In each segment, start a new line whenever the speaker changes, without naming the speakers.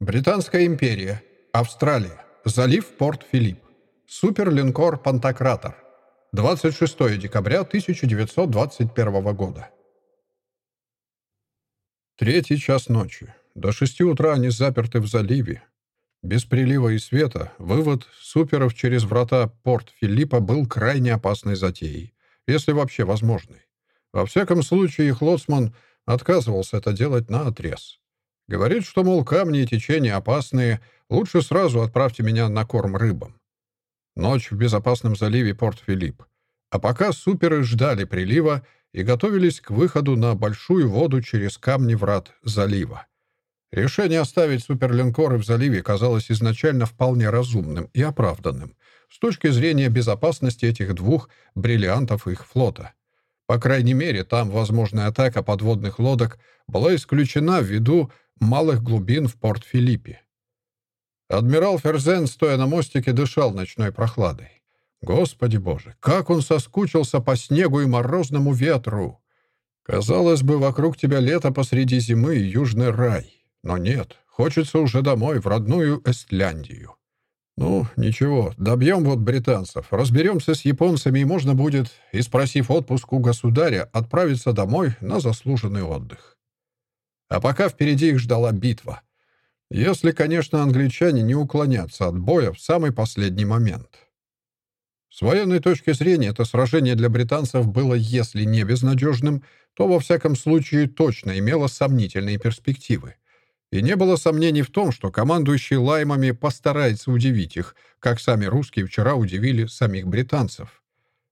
Британская империя. Австралия. Залив Порт-Филипп. Суперлинкор «Пантократор». 26 декабря 1921 года. Третий час ночи. До шести утра они заперты в заливе. Без прилива и света вывод суперов через врата порт Филиппа был крайне опасной затеей, если вообще возможной. Во всяком случае, их лоцман отказывался это делать на отрез. Говорит, что, мол, камни и течения опасные, лучше сразу отправьте меня на корм рыбам. Ночь в безопасном заливе Порт-Филипп. А пока суперы ждали прилива и готовились к выходу на большую воду через камни врат залива. Решение оставить суперлинкоры в заливе казалось изначально вполне разумным и оправданным с точки зрения безопасности этих двух бриллиантов их флота. По крайней мере, там возможная атака подводных лодок была исключена ввиду малых глубин в Порт-Филиппе. Адмирал Ферзен, стоя на мостике, дышал ночной прохладой. Господи боже, как он соскучился по снегу и морозному ветру! Казалось бы, вокруг тебя лето посреди зимы и южный рай. Но нет, хочется уже домой, в родную Эстляндию. Ну, ничего, добьем вот британцев, разберемся с японцами, и можно будет, и спросив отпуск у государя, отправиться домой на заслуженный отдых. А пока впереди их ждала битва. Если, конечно, англичане не уклонятся от боя в самый последний момент. С военной точки зрения это сражение для британцев было, если не безнадежным, то во всяком случае точно имело сомнительные перспективы. И не было сомнений в том, что командующий лаймами постарается удивить их, как сами русские вчера удивили самих британцев.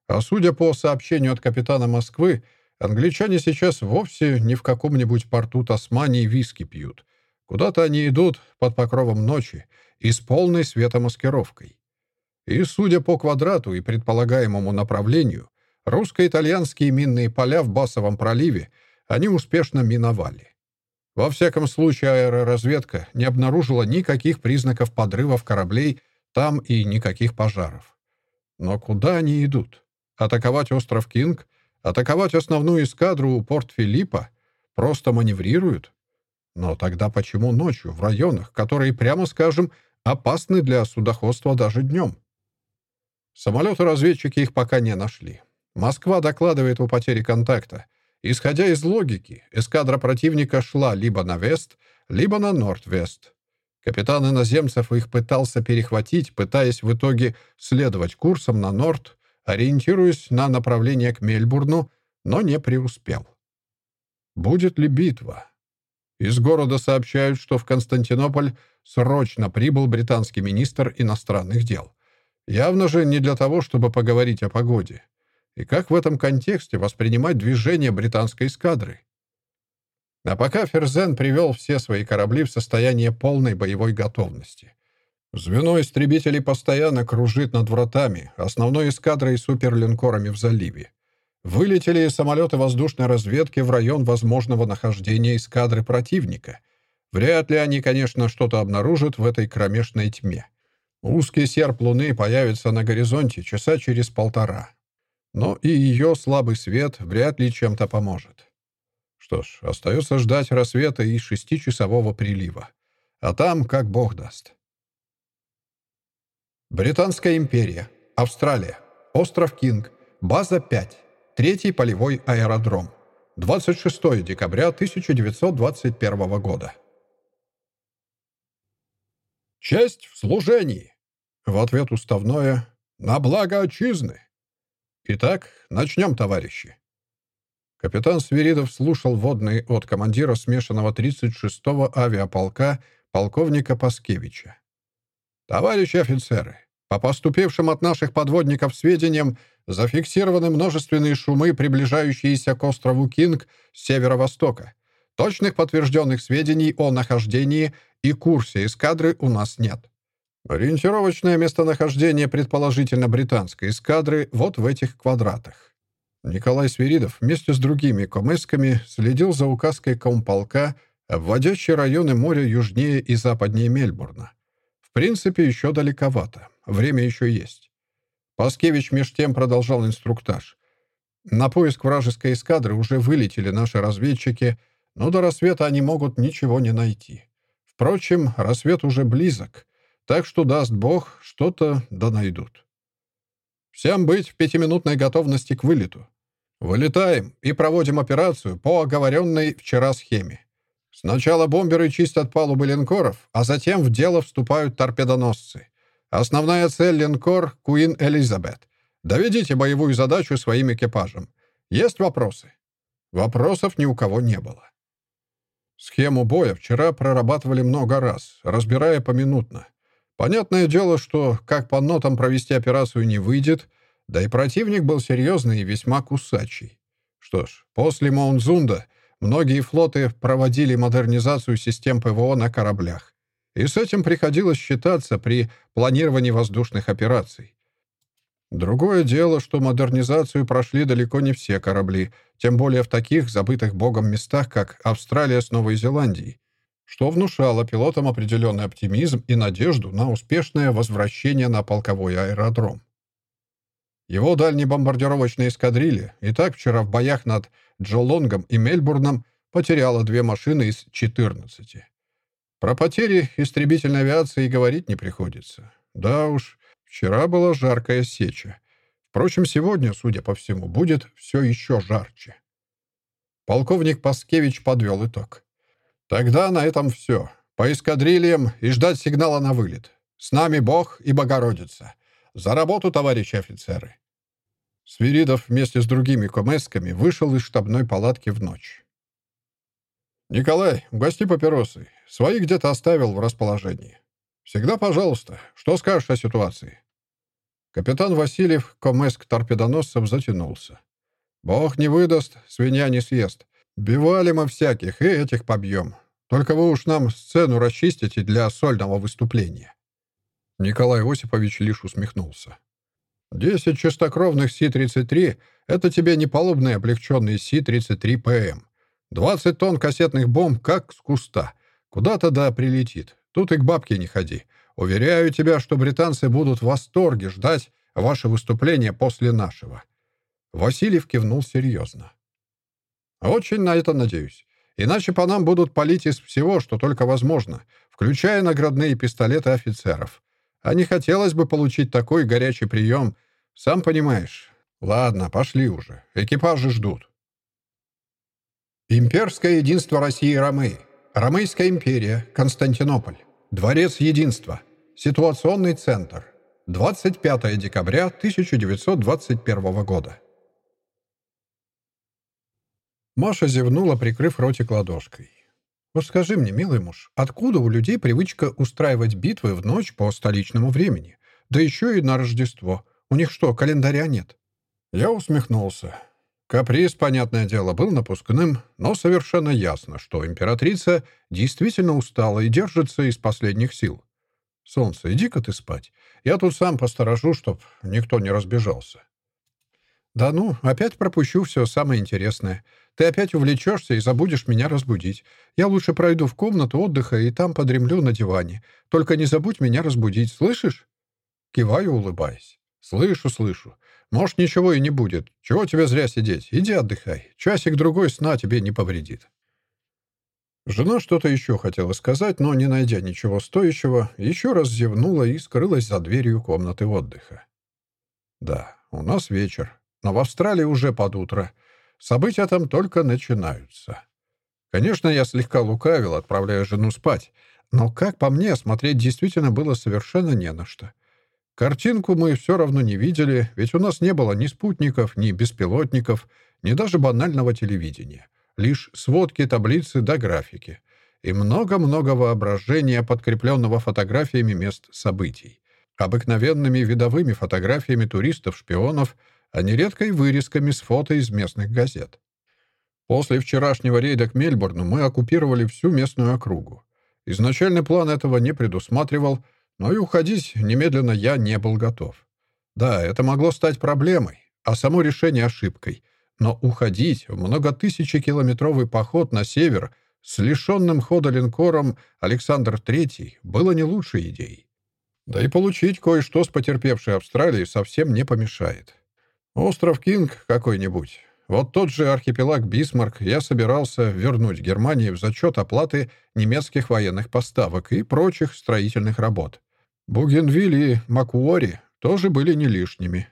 А судя по сообщению от капитана Москвы, англичане сейчас вовсе не в каком-нибудь порту Тасмании виски пьют. Куда-то они идут под покровом ночи и с полной светомаскировкой. И, судя по квадрату и предполагаемому направлению, русско-итальянские минные поля в Басовом проливе они успешно миновали. Во всяком случае, аэроразведка не обнаружила никаких признаков подрывов кораблей там и никаких пожаров. Но куда они идут? Атаковать остров Кинг? Атаковать основную эскадру у порт Филиппа? Просто маневрируют? Но тогда почему ночью, в районах, которые, прямо скажем, опасны для судоходства даже днем? Самолеты-разведчики их пока не нашли. Москва докладывает о потере контакта. Исходя из логики, эскадра противника шла либо на вест, либо на норд-вест. Капитан иноземцев их пытался перехватить, пытаясь в итоге следовать курсом на норд, ориентируясь на направление к Мельбурну, но не преуспел. Будет ли битва? Из города сообщают, что в Константинополь срочно прибыл британский министр иностранных дел. Явно же не для того, чтобы поговорить о погоде. И как в этом контексте воспринимать движение британской эскадры? А пока Ферзен привел все свои корабли в состояние полной боевой готовности. Звено истребителей постоянно кружит над вратами, основной эскадрой и суперлинкорами в заливе. Вылетели самолеты воздушной разведки в район возможного нахождения эскадры противника. Вряд ли они, конечно, что-то обнаружат в этой кромешной тьме. Узкий серп луны появится на горизонте часа через полтора. Но и ее слабый свет вряд ли чем-то поможет. Что ж, остается ждать рассвета и шестичасового прилива. А там как бог даст. Британская империя. Австралия. Остров Кинг. База 5. Третий полевой аэродром. 26 декабря 1921 года. «Честь в служении!» В ответ уставное «На благо отчизны!» «Итак, начнем, товарищи!» Капитан Свиридов слушал водный от командира смешанного 36-го авиаполка полковника Паскевича. «Товарищи офицеры, по поступившим от наших подводников сведениям зафиксированы множественные шумы, приближающиеся к острову Кинг с северо-востока. Точных подтвержденных сведений о нахождении и курсе эскадры у нас нет. Ориентировочное местонахождение предположительно британской эскадры вот в этих квадратах. Николай Свиридов вместе с другими комесками следил за указкой комполка, обводящей районы моря южнее и западнее Мельбурна. Принципе, еще далековато. Время еще есть. Паскевич меж тем продолжал инструктаж. На поиск вражеской эскадры уже вылетели наши разведчики — но до рассвета они могут ничего не найти. Впрочем, рассвет уже близок, так что, даст Бог, что-то да найдут. Всем быть в пятиминутной готовности к вылету. Вылетаем и проводим операцию по оговоренной вчера схеме. Сначала бомберы чистят палубы линкоров, а затем в дело вступают торпедоносцы. Основная цель линкор — Куин Элизабет. Доведите боевую задачу своим экипажам. Есть вопросы? Вопросов ни у кого не было. Схему боя вчера прорабатывали много раз, разбирая поминутно. Понятное дело, что как по нотам провести операцию не выйдет, да и противник был серьезный и весьма кусачий. Что ж, после Маунзунда многие флоты проводили модернизацию систем ПВО на кораблях. И с этим приходилось считаться при планировании воздушных операций. Другое дело, что модернизацию прошли далеко не все корабли, тем более в таких забытых богом местах, как Австралия с Новой Зеландией, что внушало пилотам определенный оптимизм и надежду на успешное возвращение на полковой аэродром. Его дальние бомбардировочные эскадрильи и так вчера в боях над Джолонгом и Мельбурном потеряла две машины из 14. Про потери истребительной авиации и говорить не приходится. Да уж, вчера была жаркая сеча. Впрочем, сегодня, судя по всему, будет все еще жарче. Полковник Паскевич подвел итог. Тогда на этом все. По эскадрильям и ждать сигнала на вылет. С нами Бог и Богородица. За работу, товарищи офицеры. Свиридов вместе с другими комесками вышел из штабной палатки в ночь. «Николай, угости папиросы. Свои где-то оставил в расположении. Всегда пожалуйста. Что скажешь о ситуации?» Капитан Васильев, комеск торпедоносцев, затянулся. «Бог не выдаст, свинья не съест. Бивали мы всяких, и этих побьем. Только вы уж нам сцену расчистите для сольного выступления». Николай Осипович лишь усмехнулся. «Десять чистокровных Си-33 — это тебе не палубные облегченные Си-33ПМ. Двадцать тонн кассетных бомб как с куста. Куда-то да прилетит. Тут и к бабке не ходи. Уверяю тебя, что британцы будут в восторге ждать ваше выступление после нашего». Васильев кивнул серьезно. Очень на это надеюсь. Иначе по нам будут палить из всего, что только возможно, включая наградные пистолеты офицеров. А не хотелось бы получить такой горячий прием. Сам понимаешь. Ладно, пошли уже. Экипажи ждут. Имперское единство России и Ромеи. Ромейская империя. Константинополь. Дворец единства. Ситуационный центр. 25 декабря 1921 года. Маша зевнула, прикрыв ротик ладошкой. «Вот скажи мне, милый муж, откуда у людей привычка устраивать битвы в ночь по столичному времени? Да еще и на Рождество. У них что, календаря нет?» Я усмехнулся. Каприз, понятное дело, был напускным, но совершенно ясно, что императрица действительно устала и держится из последних сил. «Солнце, иди-ка ты спать. Я тут сам посторожу, чтоб никто не разбежался». «Да ну, опять пропущу все самое интересное. Ты опять увлечешься и забудешь меня разбудить. Я лучше пройду в комнату отдыха и там подремлю на диване. Только не забудь меня разбудить, слышишь?» Киваю, улыбаясь. «Слышу, слышу. Может, ничего и не будет. Чего тебе зря сидеть? Иди отдыхай. Часик-другой сна тебе не повредит». Жена что-то еще хотела сказать, но, не найдя ничего стоящего, еще раз зевнула и скрылась за дверью комнаты отдыха. «Да, у нас вечер, но в Австралии уже под утро». События там только начинаются. Конечно, я слегка лукавил, отправляя жену спать, но, как по мне, смотреть действительно было совершенно не на что. Картинку мы все равно не видели, ведь у нас не было ни спутников, ни беспилотников, ни даже банального телевидения. Лишь сводки, таблицы да графики. И много-много воображения, подкрепленного фотографиями мест событий. Обыкновенными видовыми фотографиями туристов-шпионов — а нередко и вырезками с фото из местных газет. После вчерашнего рейда к Мельбурну мы оккупировали всю местную округу. Изначальный план этого не предусматривал, но и уходить немедленно я не был готов. Да, это могло стать проблемой, а само решение ошибкой. Но уходить в многотысячекилометровый поход на север с лишенным хода линкором Александр III было не лучшей идеей. Да и получить кое-что с потерпевшей Австралии совсем не помешает. Остров Кинг какой-нибудь. Вот тот же архипелаг Бисмарк я собирался вернуть Германии в зачет оплаты немецких военных поставок и прочих строительных работ. Бугенвиль и Макуори тоже были не лишними.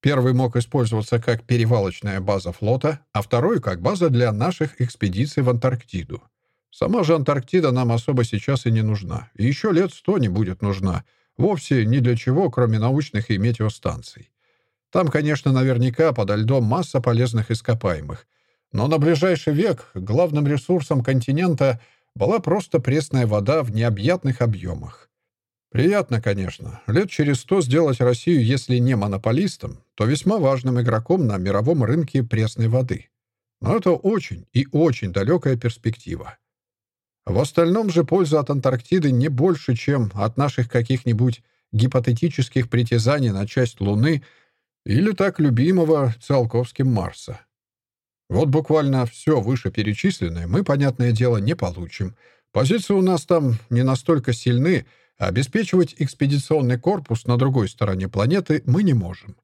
Первый мог использоваться как перевалочная база флота, а второй — как база для наших экспедиций в Антарктиду. Сама же Антарктида нам особо сейчас и не нужна. Еще лет сто не будет нужна. Вовсе ни для чего, кроме научных и метеостанций. Там, конечно, наверняка подо льдом масса полезных ископаемых. Но на ближайший век главным ресурсом континента была просто пресная вода в необъятных объемах. Приятно, конечно, лет через сто сделать Россию, если не монополистом, то весьма важным игроком на мировом рынке пресной воды. Но это очень и очень далекая перспектива. В остальном же польза от Антарктиды не больше, чем от наших каких-нибудь гипотетических притязаний на часть Луны или так любимого Циолковским Марса. Вот буквально все вышеперечисленное мы, понятное дело, не получим. Позиции у нас там не настолько сильны, а обеспечивать экспедиционный корпус на другой стороне планеты мы не можем.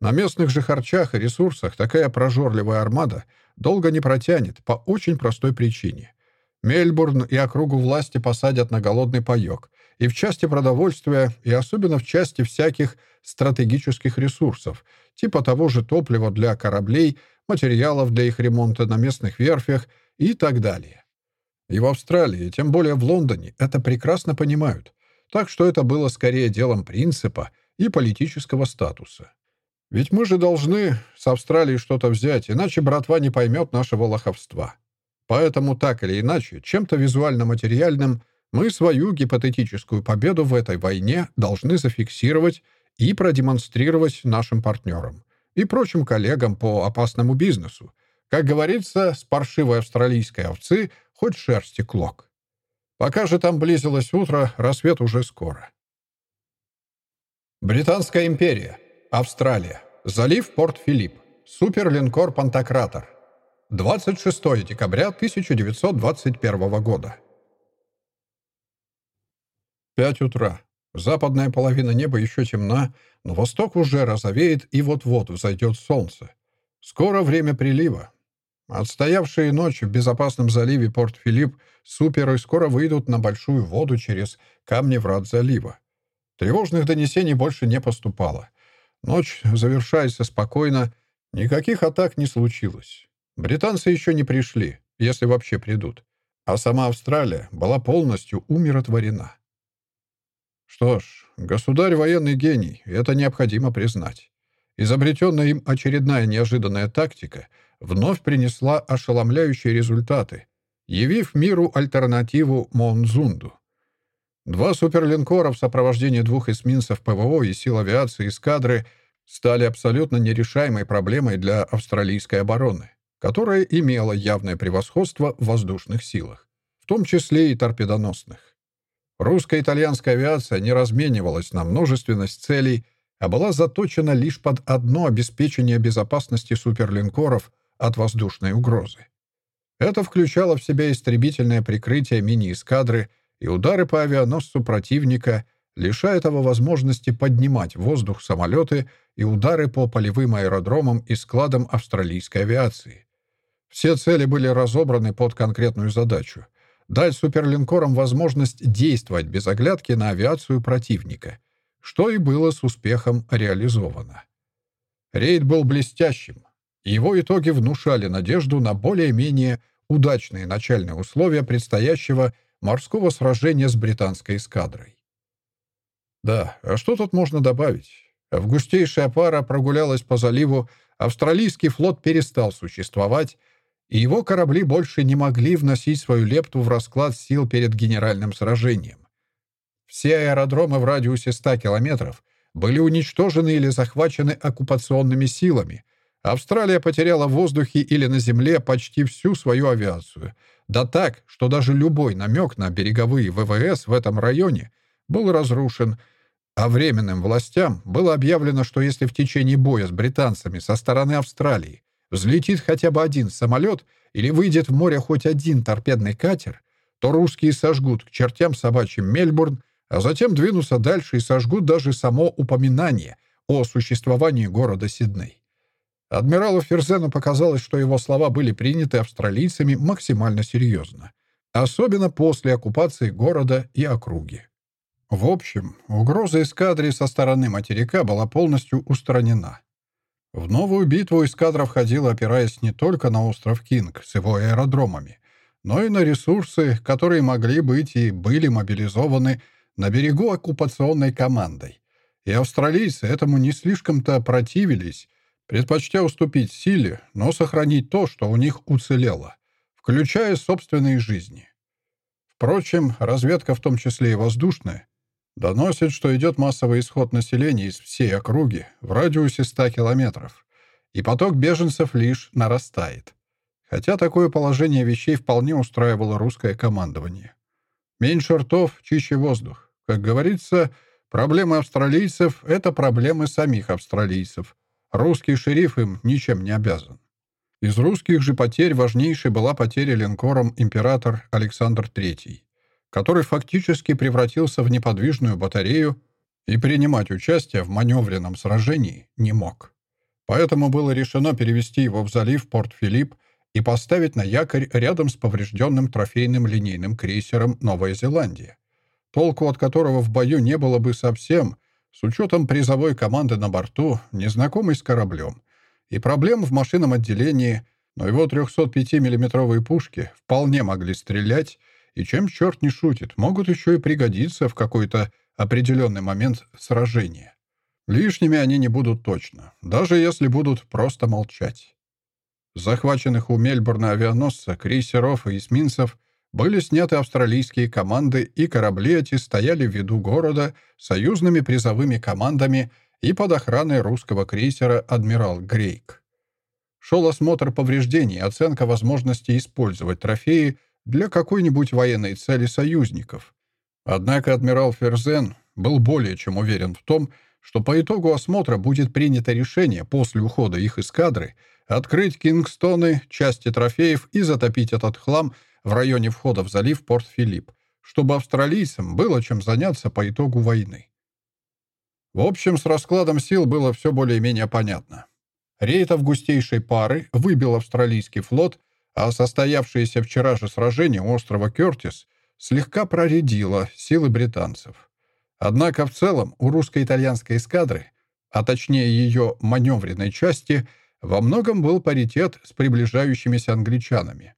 На местных же харчах и ресурсах такая прожорливая армада долго не протянет по очень простой причине. Мельбурн и округу власти посадят на голодный паёк. И в части продовольствия, и особенно в части всяких стратегических ресурсов, типа того же топлива для кораблей, материалов для их ремонта на местных верфях и так далее. И в Австралии, тем более в Лондоне, это прекрасно понимают. Так что это было скорее делом принципа и политического статуса. Ведь мы же должны с Австралии что-то взять, иначе братва не поймет нашего лоховства. Поэтому так или иначе, чем-то визуально-материальным мы свою гипотетическую победу в этой войне должны зафиксировать и продемонстрировать нашим партнерам и прочим коллегам по опасному бизнесу. Как говорится, с паршивой австралийской овцы хоть шерсти клок. Пока же там близилось утро, рассвет уже скоро. Британская империя. Австралия. Залив Порт-Филипп. Суперлинкор «Пантократор». 26 декабря 1921 года. Пять утра. Западная половина неба еще темна, но восток уже розовеет, и вот-вот взойдет солнце. Скоро время прилива. Отстоявшие ночь в безопасном заливе Порт-Филипп суперы скоро выйдут на большую воду через камни врат залива. Тревожных донесений больше не поступало. Ночь завершается спокойно, никаких атак не случилось. Британцы еще не пришли, если вообще придут. А сама Австралия была полностью умиротворена. Что ж, государь военный гений, это необходимо признать. Изобретенная им очередная неожиданная тактика вновь принесла ошеломляющие результаты, явив миру альтернативу Монзунду. Два суперлинкора в сопровождении двух эсминцев ПВО и сил авиации эскадры стали абсолютно нерешаемой проблемой для австралийской обороны которая имела явное превосходство в воздушных силах, в том числе и торпедоносных. Русско-итальянская авиация не разменивалась на множественность целей, а была заточена лишь под одно обеспечение безопасности суперлинкоров от воздушной угрозы. Это включало в себя истребительное прикрытие мини-эскадры и удары по авианосцу противника, лишая этого возможности поднимать в воздух самолеты и удары по полевым аэродромам и складам австралийской авиации. Все цели были разобраны под конкретную задачу — дать суперлинкорам возможность действовать без оглядки на авиацию противника, что и было с успехом реализовано. Рейд был блестящим. Его итоги внушали надежду на более-менее удачные начальные условия предстоящего морского сражения с британской эскадрой. Да, а что тут можно добавить? Августейшая пара прогулялась по заливу, австралийский флот перестал существовать, и его корабли больше не могли вносить свою лепту в расклад сил перед генеральным сражением. Все аэродромы в радиусе 100 километров были уничтожены или захвачены оккупационными силами. Австралия потеряла в воздухе или на земле почти всю свою авиацию. Да так, что даже любой намек на береговые ВВС в этом районе был разрушен, а временным властям было объявлено, что если в течение боя с британцами со стороны Австралии взлетит хотя бы один самолет или выйдет в море хоть один торпедный катер, то русские сожгут к чертям собачьим Мельбурн, а затем двинутся дальше и сожгут даже само упоминание о существовании города Сидней. Адмиралу Ферзену показалось, что его слова были приняты австралийцами максимально серьезно, особенно после оккупации города и округи. В общем, угроза эскадре со стороны материка была полностью устранена. В новую битву эскадра входила, опираясь не только на остров Кинг с его аэродромами, но и на ресурсы, которые могли быть и были мобилизованы на берегу оккупационной командой. И австралийцы этому не слишком-то противились, предпочтя уступить силе, но сохранить то, что у них уцелело, включая собственные жизни. Впрочем, разведка, в том числе и воздушная, доносит, что идет массовый исход населения из всей округи в радиусе 100 километров, и поток беженцев лишь нарастает. Хотя такое положение вещей вполне устраивало русское командование. Меньше ртов, чище воздух. Как говорится, проблемы австралийцев — это проблемы самих австралийцев — Русский шериф им ничем не обязан. Из русских же потерь важнейшей была потеря линкором император Александр III, который фактически превратился в неподвижную батарею и принимать участие в маневренном сражении не мог. Поэтому было решено перевести его в залив Порт-Филипп и поставить на якорь рядом с поврежденным трофейным линейным крейсером «Новая Зеландия», толку от которого в бою не было бы совсем, с учетом призовой команды на борту, незнакомый с кораблем, и проблем в машинном отделении, но его 305 миллиметровые пушки вполне могли стрелять, и чем черт не шутит, могут еще и пригодиться в какой-то определенный момент сражения. Лишними они не будут точно, даже если будут просто молчать. Захваченных у Мельбурна авианосца, крейсеров и эсминцев были сняты австралийские команды, и корабли эти стояли в виду города союзными призовыми командами и под охраной русского крейсера «Адмирал Грейк». Шел осмотр повреждений, оценка возможности использовать трофеи для какой-нибудь военной цели союзников. Однако адмирал Ферзен был более чем уверен в том, что по итогу осмотра будет принято решение после ухода их эскадры открыть Кингстоны, части трофеев и затопить этот хлам в районе входа в залив Порт-Филипп, чтобы австралийцам было чем заняться по итогу войны. В общем, с раскладом сил было все более-менее понятно. Рейд августейшей пары выбил австралийский флот, а состоявшееся вчера же сражение острова Кертис слегка проредило силы британцев. Однако в целом у русско-итальянской эскадры, а точнее ее маневренной части, во многом был паритет с приближающимися англичанами.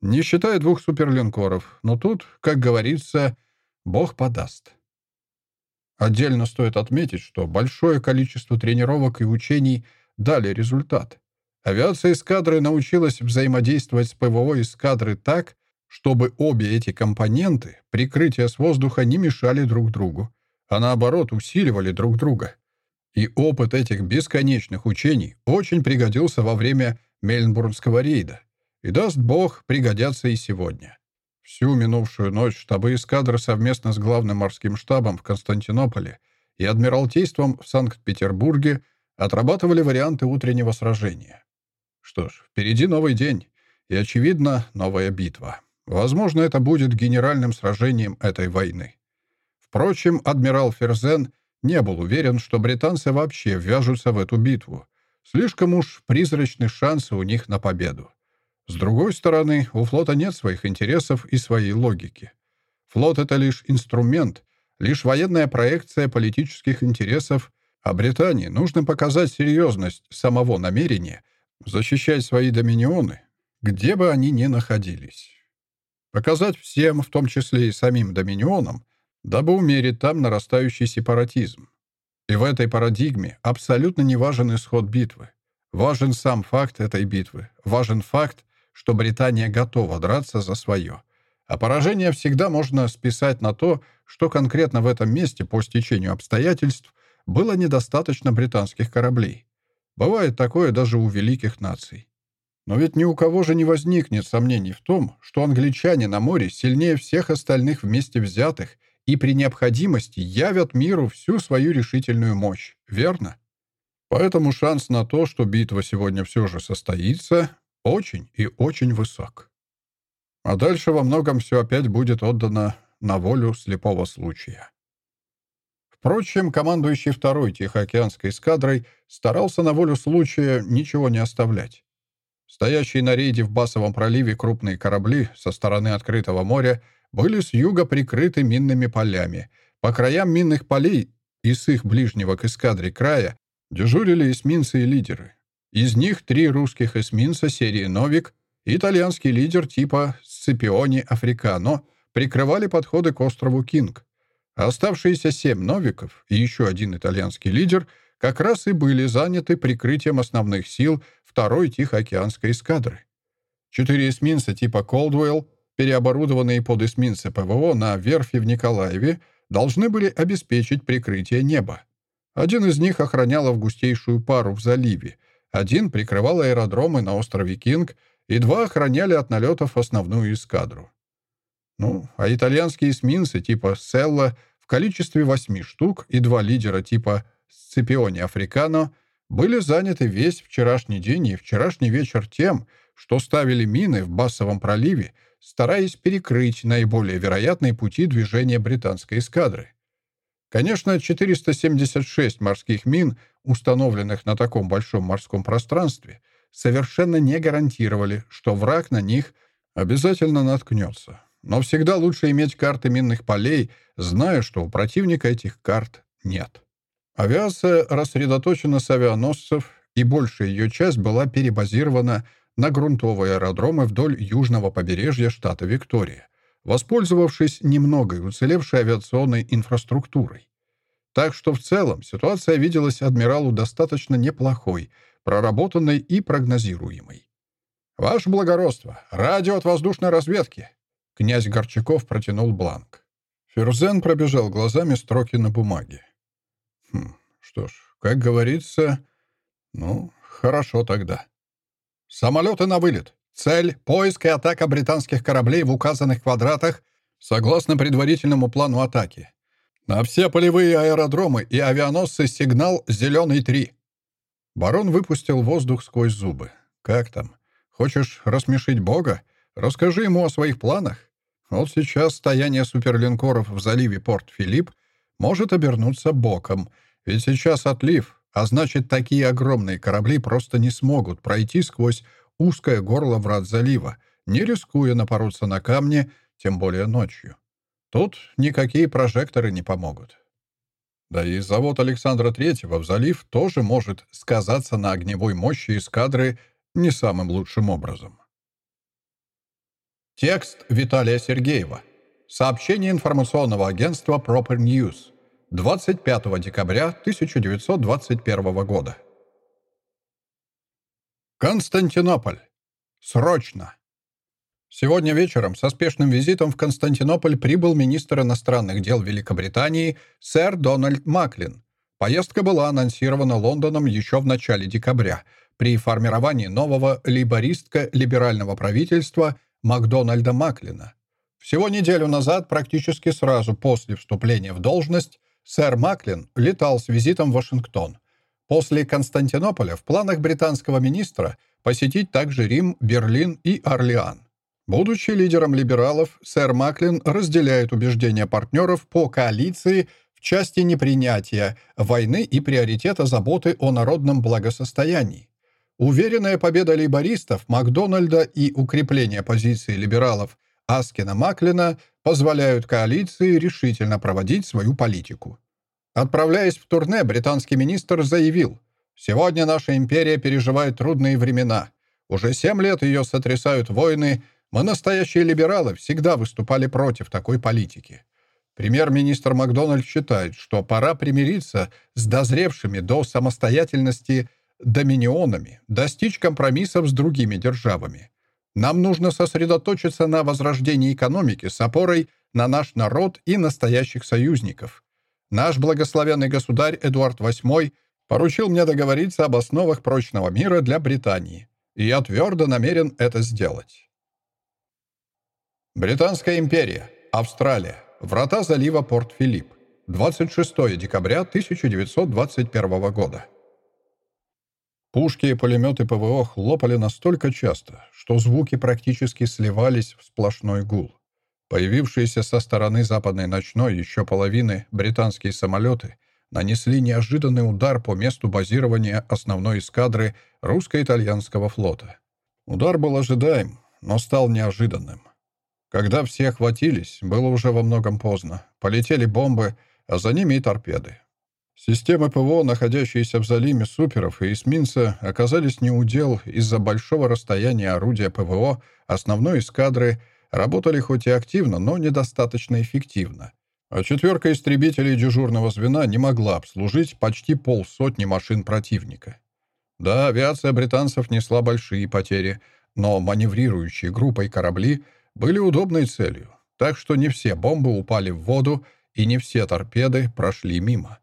Не считая двух суперлинкоров, но тут, как говорится, Бог подаст. Отдельно стоит отметить, что большое количество тренировок и учений дали результат. Авиация эскадры научилась взаимодействовать с ПВО эскадры так, чтобы обе эти компоненты прикрытия с воздуха не мешали друг другу, а наоборот усиливали друг друга. И опыт этих бесконечных учений очень пригодился во время Мельнбурнского рейда, и, даст Бог, пригодятся и сегодня. Всю минувшую ночь штабы эскадры совместно с главным морским штабом в Константинополе и Адмиралтейством в Санкт-Петербурге отрабатывали варианты утреннего сражения. Что ж, впереди новый день и, очевидно, новая битва. Возможно, это будет генеральным сражением этой войны. Впрочем, адмирал Ферзен не был уверен, что британцы вообще ввяжутся в эту битву. Слишком уж призрачны шансы у них на победу. С другой стороны, у флота нет своих интересов и своей логики. Флот — это лишь инструмент, лишь военная проекция политических интересов, а Британии нужно показать серьезность самого намерения защищать свои доминионы, где бы они ни находились. Показать всем, в том числе и самим доминионам, дабы умерить там нарастающий сепаратизм. И в этой парадигме абсолютно не важен исход битвы. Важен сам факт этой битвы. Важен факт, что Британия готова драться за свое. А поражение всегда можно списать на то, что конкретно в этом месте по стечению обстоятельств было недостаточно британских кораблей. Бывает такое даже у великих наций. Но ведь ни у кого же не возникнет сомнений в том, что англичане на море сильнее всех остальных вместе взятых и при необходимости явят миру всю свою решительную мощь, верно? Поэтому шанс на то, что битва сегодня все же состоится, очень и очень высок. А дальше во многом все опять будет отдано на волю слепого случая. Впрочем, командующий второй Тихоокеанской эскадрой старался на волю случая ничего не оставлять. Стоящие на рейде в Басовом проливе крупные корабли со стороны открытого моря были с юга прикрыты минными полями. По краям минных полей и с их ближнего к эскадре края дежурили эсминцы и лидеры. Из них три русских эсминца серии «Новик» и итальянский лидер типа «Сципиони Африкано» прикрывали подходы к острову Кинг. Оставшиеся семь «Новиков» и еще один итальянский лидер как раз и были заняты прикрытием основных сил второй Тихоокеанской эскадры. Четыре эсминца типа «Колдуэлл», переоборудованные под эсминцы ПВО на верфи в Николаеве, должны были обеспечить прикрытие неба. Один из них охранял августейшую пару в заливе, один прикрывал аэродромы на острове Кинг, и два охраняли от налетов основную эскадру. Ну, а итальянские эсминцы типа «Селла» количестве восьми штук и два лидера типа «Сципиони Африкано» были заняты весь вчерашний день и вчерашний вечер тем, что ставили мины в Басовом проливе, стараясь перекрыть наиболее вероятные пути движения британской эскадры. Конечно, 476 морских мин, установленных на таком большом морском пространстве, совершенно не гарантировали, что враг на них обязательно наткнется. Но всегда лучше иметь карты минных полей, зная, что у противника этих карт нет. Авиация рассредоточена с авианосцев, и большая ее часть была перебазирована на грунтовые аэродромы вдоль южного побережья штата Виктория воспользовавшись немногой уцелевшей авиационной инфраструктурой. Так что в целом ситуация виделась адмиралу достаточно неплохой, проработанной и прогнозируемой. «Ваше благородство, радио от воздушной разведки!» Князь Горчаков протянул бланк. Ферзен пробежал глазами строки на бумаге. «Хм, что ж, как говорится, ну, хорошо тогда. Самолеты на вылет!» Цель — поиск и атака британских кораблей в указанных квадратах согласно предварительному плану атаки. На все полевые аэродромы и авианосцы сигнал «Зеленый-3». Барон выпустил воздух сквозь зубы. «Как там? Хочешь рассмешить Бога? Расскажи ему о своих планах. Вот сейчас стояние суперлинкоров в заливе Порт-Филипп может обернуться боком, ведь сейчас отлив, а значит, такие огромные корабли просто не смогут пройти сквозь узкое горло врат залива, не рискуя напороться на камни, тем более ночью. Тут никакие прожекторы не помогут. Да и завод Александра Третьего в залив тоже может сказаться на огневой мощи эскадры не самым лучшим образом. Текст Виталия Сергеева. Сообщение информационного агентства Proper News. 25 декабря 1921 года. Константинополь. Срочно. Сегодня вечером со спешным визитом в Константинополь прибыл министр иностранных дел Великобритании сэр Дональд Маклин. Поездка была анонсирована Лондоном еще в начале декабря при формировании нового либористско-либерального правительства Макдональда Маклина. Всего неделю назад, практически сразу после вступления в должность, сэр Маклин летал с визитом в Вашингтон – После Константинополя в планах британского министра посетить также Рим, Берлин и Орлеан. Будучи лидером либералов, сэр Маклин разделяет убеждения партнеров по коалиции в части непринятия войны и приоритета заботы о народном благосостоянии. Уверенная победа лейбористов, Макдональда и укрепление позиции либералов Аскина Маклина позволяют коалиции решительно проводить свою политику. Отправляясь в турне, британский министр заявил, «Сегодня наша империя переживает трудные времена. Уже семь лет ее сотрясают войны. Мы, настоящие либералы, всегда выступали против такой политики». Премьер-министр Макдональд считает, что пора примириться с дозревшими до самостоятельности доминионами, достичь компромиссов с другими державами. Нам нужно сосредоточиться на возрождении экономики с опорой на наш народ и настоящих союзников. Наш благословенный государь Эдуард VIII поручил мне договориться об основах прочного мира для Британии, и я твердо намерен это сделать. Британская империя, Австралия, врата залива Порт-Филипп, 26 декабря 1921 года. Пушки и пулеметы ПВО хлопали настолько часто, что звуки практически сливались в сплошной гул. Появившиеся со стороны западной ночной еще половины британские самолеты нанесли неожиданный удар по месту базирования основной эскадры русско-итальянского флота. Удар был ожидаем, но стал неожиданным. Когда все хватились, было уже во многом поздно. Полетели бомбы, а за ними и торпеды. Системы ПВО, находящиеся в залиме суперов и эсминца, оказались неудел из-за большого расстояния орудия ПВО основной эскадры, работали хоть и активно, но недостаточно эффективно. А четверка истребителей дежурного звена не могла обслужить почти полсотни машин противника. Да, авиация британцев несла большие потери, но маневрирующие группой корабли — были удобной целью, так что не все бомбы упали в воду и не все торпеды прошли мимо.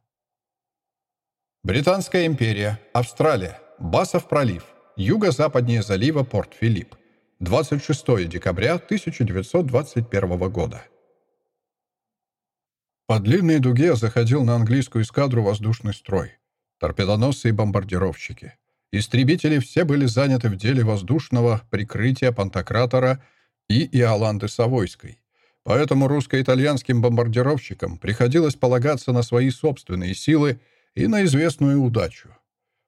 Британская империя, Австралия, Басов пролив, юго-западнее залива Порт-Филипп, 26 декабря 1921 года. По длинной дуге заходил на английскую эскадру воздушный строй. Торпедоносцы и бомбардировщики. Истребители все были заняты в деле воздушного прикрытия Пантократора и Иоланды Савойской. Поэтому русско-итальянским бомбардировщикам приходилось полагаться на свои собственные силы и на известную удачу.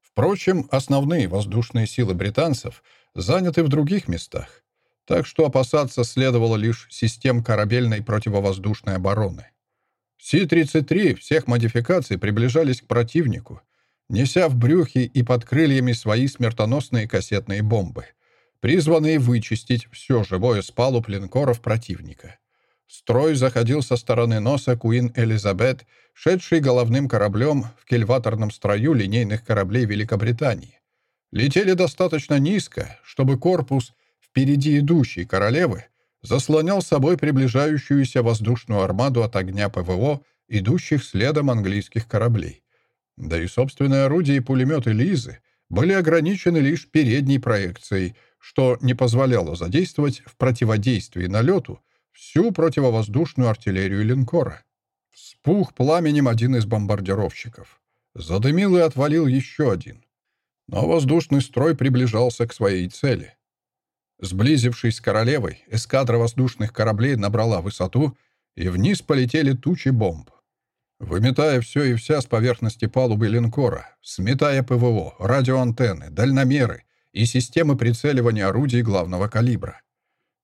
Впрочем, основные воздушные силы британцев заняты в других местах, так что опасаться следовало лишь систем корабельной противовоздушной обороны. Си-33 всех модификаций приближались к противнику, неся в брюхе и под крыльями свои смертоносные кассетные бомбы — призванные вычистить все живое с палуб линкоров противника. Строй заходил со стороны носа Куин Элизабет, шедший головным кораблем в кельваторном строю линейных кораблей Великобритании. Летели достаточно низко, чтобы корпус впереди идущей королевы заслонял собой приближающуюся воздушную армаду от огня ПВО, идущих следом английских кораблей. Да и собственные орудия и пулеметы Лизы были ограничены лишь передней проекцией — что не позволяло задействовать в противодействии налету всю противовоздушную артиллерию линкора. Вспух пламенем один из бомбардировщиков. Задымил и отвалил еще один. Но воздушный строй приближался к своей цели. Сблизившись с королевой, эскадра воздушных кораблей набрала высоту, и вниз полетели тучи бомб. Выметая все и вся с поверхности палубы линкора, сметая ПВО, радиоантенны, дальномеры и системы прицеливания орудий главного калибра.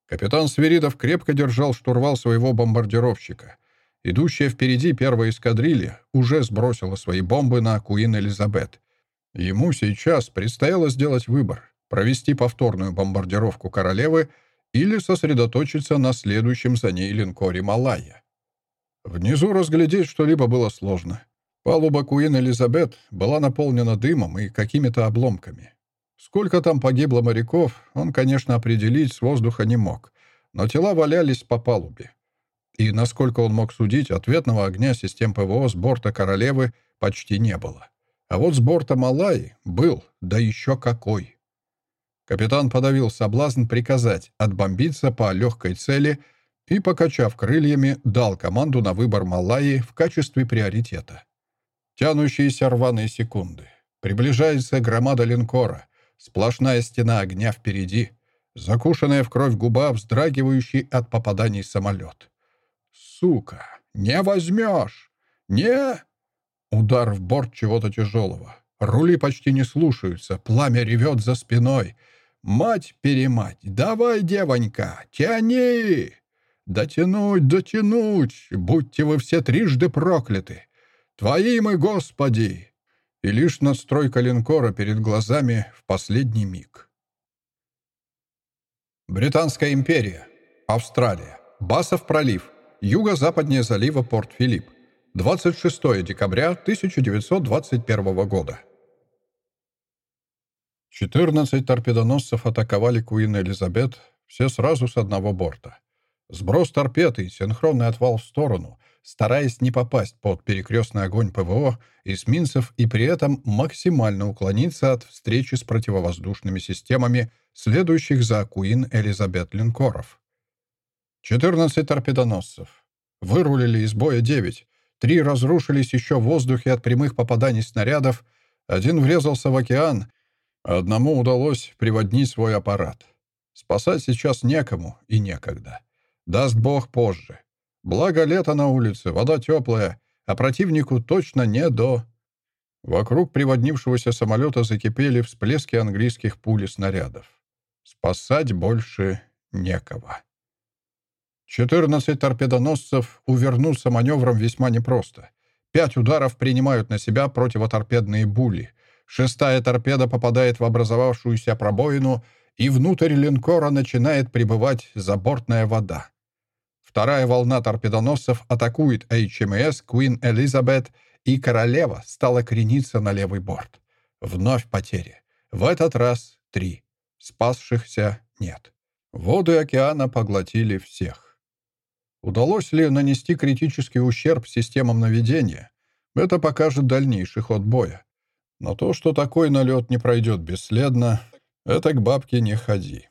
Капитан Свиридов крепко держал штурвал своего бомбардировщика. Идущая впереди первая эскадрилья уже сбросила свои бомбы на Куин Элизабет. Ему сейчас предстояло сделать выбор — провести повторную бомбардировку королевы или сосредоточиться на следующем за ней линкоре Малайя. Внизу разглядеть что-либо было сложно. Палуба Куин Элизабет была наполнена дымом и какими-то обломками. Сколько там погибло моряков, он, конечно, определить с воздуха не мог, но тела валялись по палубе. И, насколько он мог судить, ответного огня систем ПВО с борта «Королевы» почти не было. А вот с борта «Малайи» был, да еще какой. Капитан подавил соблазн приказать отбомбиться по легкой цели и, покачав крыльями, дал команду на выбор Малайи в качестве приоритета. Тянущиеся рваные секунды. Приближается громада линкора — Сплошная стена огня впереди, закушенная в кровь губа, вздрагивающий от попаданий самолет. «Сука! Не возьмешь! Не...» Удар в борт чего-то тяжелого. Рули почти не слушаются, пламя ревет за спиной. «Мать-перемать! Давай, девонька, тяни!» «Дотянуть, дотянуть! Будьте вы все трижды прокляты! Твои мы, Господи!» И лишь надстройка линкора перед глазами в последний миг. Британская империя. Австралия. Басов пролив. Юго-западнее залива Порт-Филипп. 26 декабря 1921 года. 14 торпедоносцев атаковали Куин Элизабет, все сразу с одного борта. Сброс торпед и синхронный отвал в сторону стараясь не попасть под перекрестный огонь ПВО эсминцев и при этом максимально уклониться от встречи с противовоздушными системами, следующих за Куин Элизабет линкоров. 14 торпедоносцев. Вырулили из боя 9. Три разрушились еще в воздухе от прямых попаданий снарядов, один врезался в океан, одному удалось приводнить свой аппарат. Спасать сейчас некому и некогда. Даст бог позже. Благо лето на улице, вода теплая, а противнику точно не до... Вокруг приводнившегося самолета закипели всплески английских пуль и снарядов. Спасать больше некого. 14 торпедоносцев увернуться маневром весьма непросто. Пять ударов принимают на себя противоторпедные були. Шестая торпеда попадает в образовавшуюся пробоину, и внутрь линкора начинает прибывать забортная вода. Вторая волна торпедоносцев атакует HMS Queen Elizabeth, и «Королева» стала крениться на левый борт. Вновь потери. В этот раз три. Спасшихся нет. Воды океана поглотили всех. Удалось ли нанести критический ущерб системам наведения? Это покажет дальнейший ход боя. Но то, что такой налет не пройдет бесследно, это к бабке не ходи.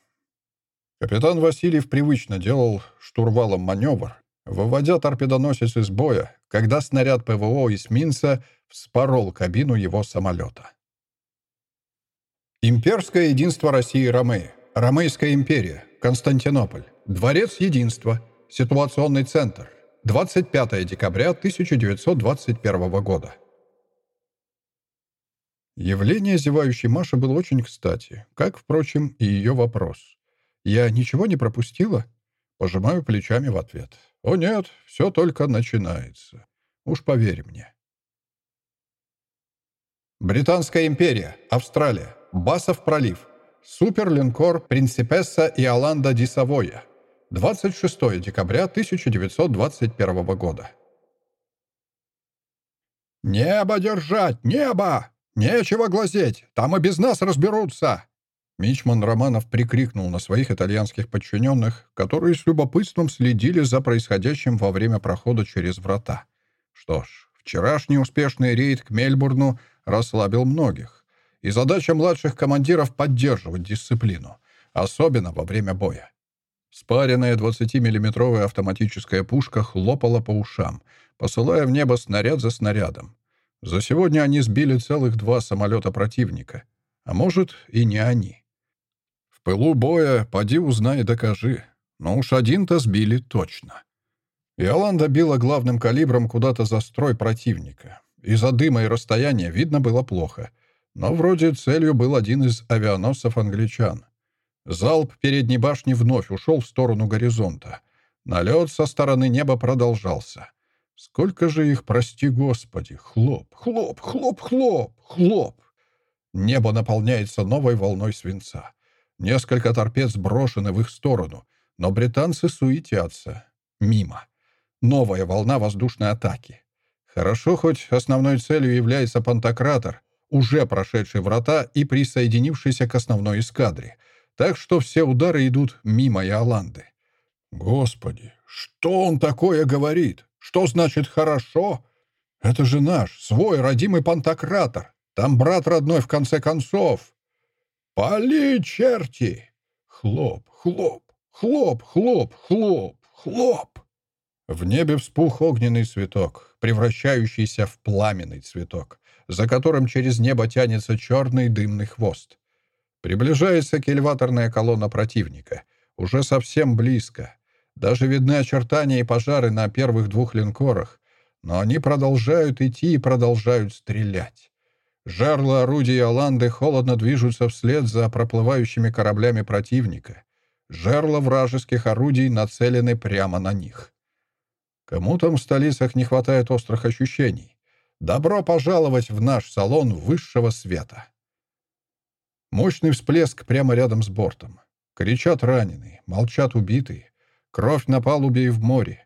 Капитан Васильев привычно делал штурвалом маневр, выводя торпедоносец из боя, когда снаряд ПВО эсминца вспорол кабину его самолета. Имперское единство России Ромеи. Ромейская империя. Константинополь. Дворец единства. Ситуационный центр. 25 декабря 1921 года. Явление зевающей Маши было очень кстати, как, впрочем, и ее вопрос. «Я ничего не пропустила?» Пожимаю плечами в ответ. «О нет, все только начинается. Уж поверь мне». Британская империя. Австралия. Басов пролив. Суперлинкор «Принципесса Иоланда ди Савоя». 26 декабря 1921 года. «Небо держать! Небо! Нечего глазеть! Там и без нас разберутся!» Мичман Романов прикрикнул на своих итальянских подчиненных, которые с любопытством следили за происходящим во время прохода через врата. Что ж, вчерашний успешный рейд к Мельбурну расслабил многих и задача младших командиров — поддерживать дисциплину, особенно во время боя. Спаренная 20-миллиметровая автоматическая пушка хлопала по ушам, посылая в небо снаряд за снарядом. За сегодня они сбили целых два самолета противника. А может, и не они. Пылу боя поди узнай и докажи. Но уж один-то сбили точно. Иоланда била главным калибром куда-то за строй противника. Из-за дыма и расстояния видно было плохо — но вроде целью был один из авианосцев англичан. Залп передней башни вновь ушел в сторону горизонта. Налет со стороны неба продолжался. Сколько же их, прости господи, хлоп, хлоп, хлоп, хлоп, хлоп. Небо наполняется новой волной свинца. Несколько торпед сброшены в их сторону, но британцы суетятся. Мимо. Новая волна воздушной атаки. Хорошо, хоть основной целью является Пантократор, уже прошедший врата и присоединившийся к основной эскадре, так что все удары идут мимо Иоланды. Господи, что он такое говорит? Что значит «хорошо»? Это же наш, свой, родимый пантократор. Там брат родной, в конце концов. Пали, черти! Хлоп, хлоп, хлоп, хлоп, хлоп, хлоп. В небе вспух огненный цветок, превращающийся в пламенный цветок за которым через небо тянется черный дымный хвост. Приближается кельваторная колонна противника. Уже совсем близко. Даже видны очертания и пожары на первых двух линкорах. Но они продолжают идти и продолжают стрелять. Жерла орудий Оланды холодно движутся вслед за проплывающими кораблями противника. Жерла вражеских орудий нацелены прямо на них. Кому там в столицах не хватает острых ощущений? Добро пожаловать в наш салон высшего света. Мощный всплеск прямо рядом с бортом. Кричат раненые, молчат убитые. Кровь на палубе и в море.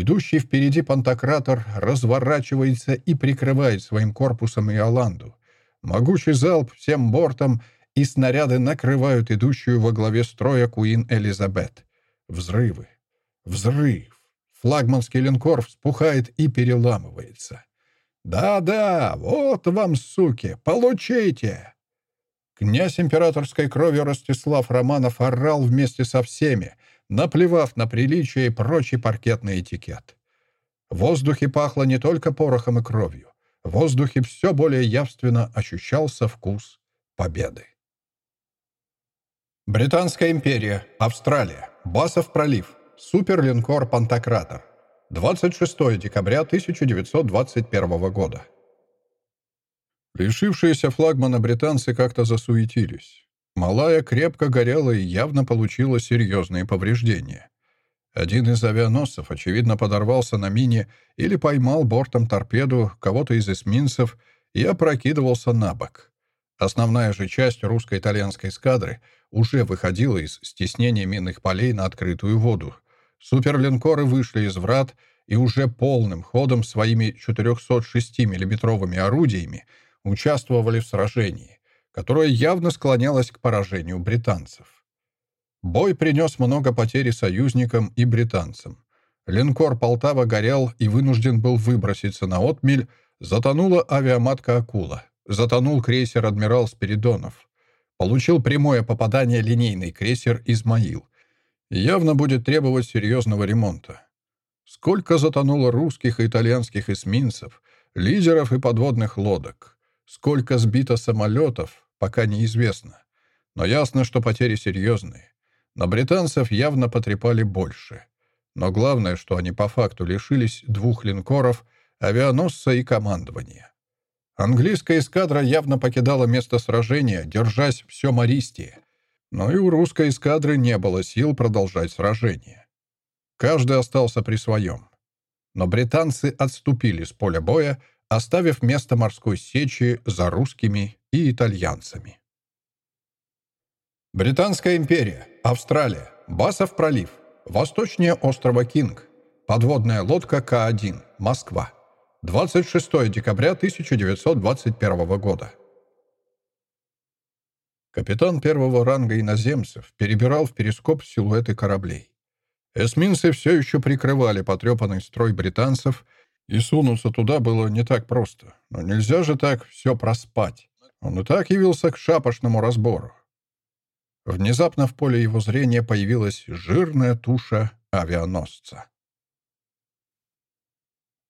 Идущий впереди пантократор разворачивается и прикрывает своим корпусом Иоланду. Могучий залп всем бортом, и снаряды накрывают идущую во главе строя Куин Элизабет. Взрывы. Взрыв. Флагманский линкор вспухает и переламывается. «Да-да, вот вам, суки, получите!» Князь императорской крови Ростислав Романов орал вместе со всеми, наплевав на приличие и прочий паркетный этикет. В воздухе пахло не только порохом и кровью. В воздухе все более явственно ощущался вкус победы. Британская империя, Австралия, Басов пролив, суперлинкор «Пантократор». 26 декабря 1921 года. Лишившиеся флагмана британцы как-то засуетились. Малая крепко горела и явно получила серьезные повреждения. Один из авианосцев, очевидно, подорвался на мине или поймал бортом торпеду кого-то из эсминцев и опрокидывался на бок. Основная же часть русско-итальянской эскадры уже выходила из стеснения минных полей на открытую воду. Суперлинкоры вышли из врат и уже полным ходом своими 406 миллиметровыми орудиями участвовали в сражении, которое явно склонялось к поражению британцев. Бой принес много потерь союзникам и британцам. Линкор «Полтава» горел и вынужден был выброситься на отмель, затонула авиаматка «Акула», затонул крейсер «Адмирал Спиридонов», получил прямое попадание линейный крейсер «Измаил». Явно будет требовать серьезного ремонта. Сколько затонуло русских и итальянских эсминцев, лидеров и подводных лодок. Сколько сбито самолетов, пока неизвестно. Но ясно, что потери серьезные. На британцев явно потрепали больше. Но главное, что они по факту лишились двух линкоров, авианосца и командования. Английская эскадра явно покидала место сражения, держась все мористее. Но и у русской эскадры не было сил продолжать сражение. Каждый остался при своем. Но британцы отступили с поля боя, оставив место морской сечи за русскими и итальянцами. Британская империя. Австралия. Басов пролив. Восточнее острова Кинг. Подводная лодка К-1. Москва. 26 декабря 1921 года. Капитан первого ранга иноземцев перебирал в перископ силуэты кораблей. Эсминцы все еще прикрывали потрепанный строй британцев, и сунуться туда было не так просто. Но нельзя же так все проспать. Он и так явился к шапошному разбору. Внезапно в поле его зрения появилась жирная туша авианосца.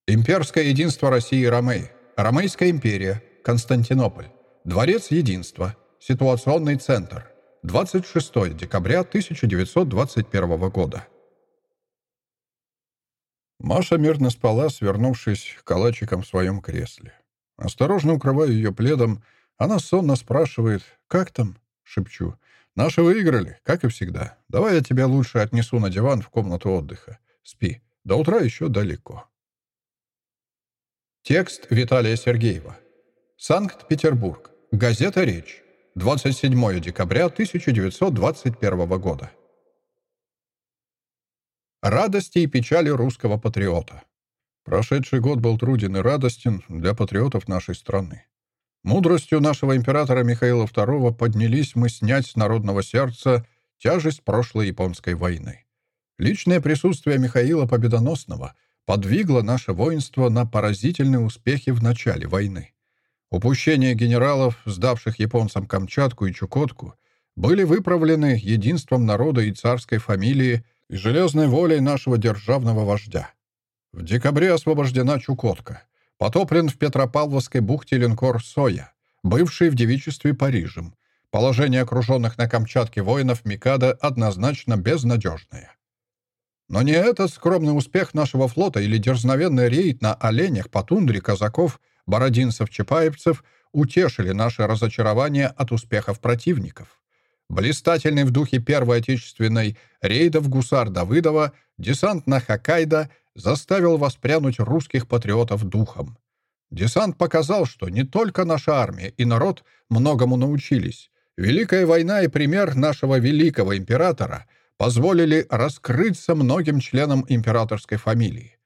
Имперское единство России и Ромей. Ромейская империя. Константинополь. Дворец единства. Ситуационный центр. 26 декабря 1921 года. Маша мирно спала, свернувшись калачиком в своем кресле. Осторожно укрываю ее пледом, она сонно спрашивает «Как там?» — шепчу. Наши выиграли, как и всегда. Давай я тебя лучше отнесу на диван в комнату отдыха. Спи. До утра еще далеко. Текст Виталия Сергеева. Санкт-Петербург. Газета «Речь». 27 декабря 1921 года. Радости и печали русского патриота. Прошедший год был труден и радостен для патриотов нашей страны. Мудростью нашего императора Михаила II поднялись мы снять с народного сердца тяжесть прошлой японской войны. Личное присутствие Михаила Победоносного подвигло наше воинство на поразительные успехи в начале войны. Упущения генералов, сдавших японцам Камчатку и Чукотку, были выправлены единством народа и царской фамилии и железной волей нашего державного вождя. В декабре освобождена Чукотка. Потоплен в Петропавловской бухте линкор «Соя», бывший в девичестве Парижем. Положение окруженных на Камчатке воинов Микада однозначно безнадежное. Но не этот скромный успех нашего флота или дерзновенный рейд на оленях по тундре казаков, бородинцев-чапаевцев утешили наше разочарование от успехов противников. Блистательный в духе Первой Отечественной рейдов гусар Давыдова, десант на Хоккайдо заставил воспрянуть русских патриотов духом. Десант показал, что не только наша армия и народ многому научились. Великая война и пример нашего великого императора позволили раскрыться многим членам императорской фамилии.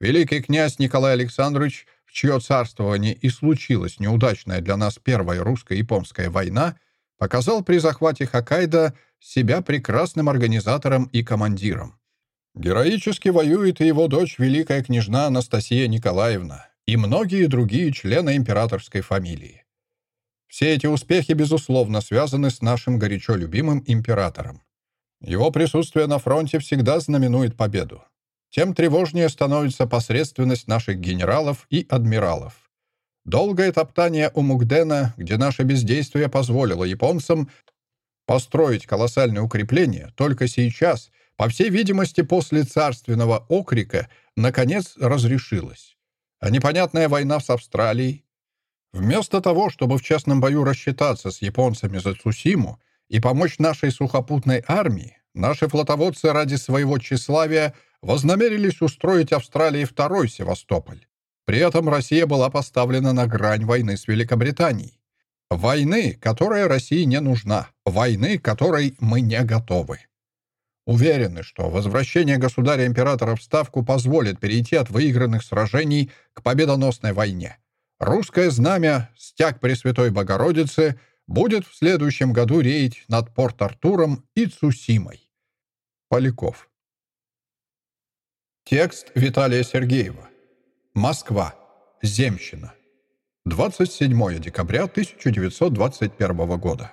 Великий князь Николай Александрович, в чье царствование и случилась неудачная для нас Первая русско-японская война, показал при захвате Хоккайдо себя прекрасным организатором и командиром. Героически воюет и его дочь, великая княжна Анастасия Николаевна, и многие другие члены императорской фамилии. Все эти успехи, безусловно, связаны с нашим горячо любимым императором. Его присутствие на фронте всегда знаменует победу. Тем тревожнее становится посредственность наших генералов и адмиралов. Долгое топтание у Мугдена, где наше бездействие позволило японцам построить колоссальные укрепления, только сейчас по всей видимости, после царственного окрика, наконец разрешилась. А непонятная война с Австралией? Вместо того, чтобы в частном бою рассчитаться с японцами за Цусиму и помочь нашей сухопутной армии, наши флотоводцы ради своего тщеславия вознамерились устроить Австралии второй Севастополь. При этом Россия была поставлена на грань войны с Великобританией. Войны, которая России не нужна. Войны, которой мы не готовы. Уверены, что возвращение государя-императора в Ставку позволит перейти от выигранных сражений к победоносной войне. Русское знамя, стяг Пресвятой Богородицы, будет в следующем году реять над Порт-Артуром и Цусимой. Поляков. Текст Виталия Сергеева. Москва. Земщина. 27 декабря 1921 года.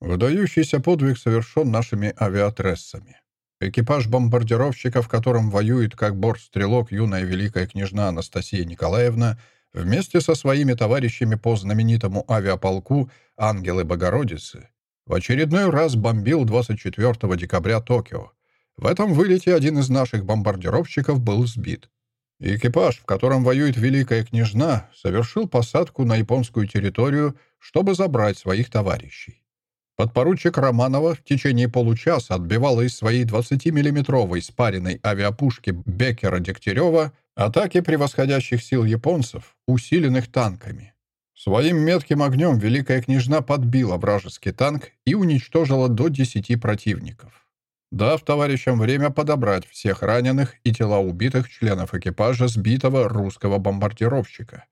Выдающийся подвиг совершен нашими авиатрессами. Экипаж бомбардировщика, в котором воюет как бортстрелок юная великая княжна Анастасия Николаевна, вместе со своими товарищами по знаменитому авиаполку «Ангелы Богородицы», в очередной раз бомбил 24 декабря Токио, в этом вылете один из наших бомбардировщиков был сбит. Экипаж, в котором воюет Великая Княжна, совершил посадку на японскую территорию, чтобы забрать своих товарищей. Подпоручик Романова в течение получаса отбивала из своей 20-миллиметровой спаренной авиапушки Беккера Дегтярева атаки превосходящих сил японцев, усиленных танками. Своим метким огнем Великая Княжна подбила вражеский танк и уничтожила до 10 противников дав товарищам время подобрать всех раненых и тела убитых членов экипажа сбитого русского бомбардировщика.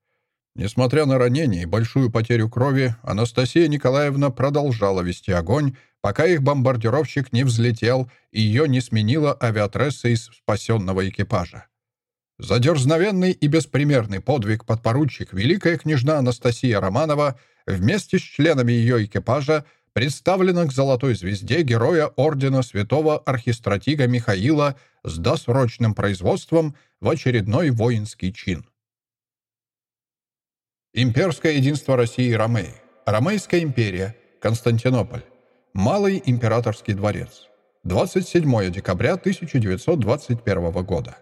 Несмотря на ранения и большую потерю крови, Анастасия Николаевна продолжала вести огонь, пока их бомбардировщик не взлетел и ее не сменила авиатресса из спасенного экипажа. За дерзновенный и беспримерный подвиг подпоручик Великая княжна Анастасия Романова вместе с членами ее экипажа представлена к золотой звезде героя Ордена Святого Архистратига Михаила с досрочным производством в очередной воинский чин. Имперское единство России и Ромеи. Ромейская империя. Константинополь. Малый императорский дворец. 27 декабря 1921 года.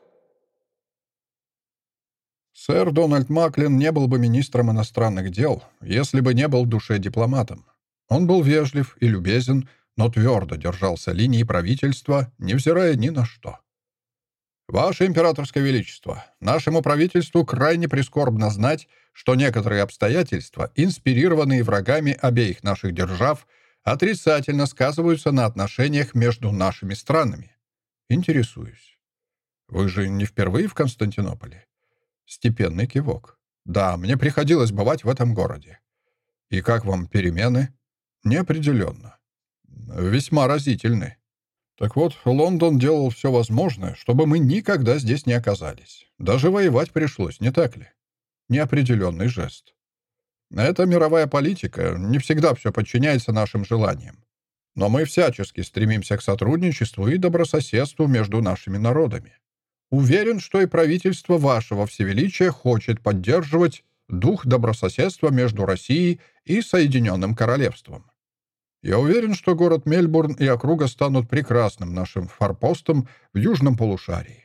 Сэр Дональд Маклин не был бы министром иностранных дел, если бы не был в душе дипломатом. Он был вежлив и любезен, но твердо держался линии правительства, невзирая ни на что. «Ваше императорское величество, нашему правительству крайне прискорбно знать, что некоторые обстоятельства, инспирированные врагами обеих наших держав, отрицательно сказываются на отношениях между нашими странами. Интересуюсь. Вы же не впервые в Константинополе?» Степенный кивок. «Да, мне приходилось бывать в этом городе. И как вам перемены?» Неопределенно. Весьма разительны. Так вот, Лондон делал все возможное, чтобы мы никогда здесь не оказались. Даже воевать пришлось, не так ли? Неопределенный жест. Это мировая политика, не всегда все подчиняется нашим желаниям. Но мы всячески стремимся к сотрудничеству и добрососедству между нашими народами. Уверен, что и правительство вашего всевеличия хочет поддерживать дух добрососедства между Россией и Соединенным Королевством. Я уверен, что город Мельбурн и округа станут прекрасным нашим форпостом в южном полушарии.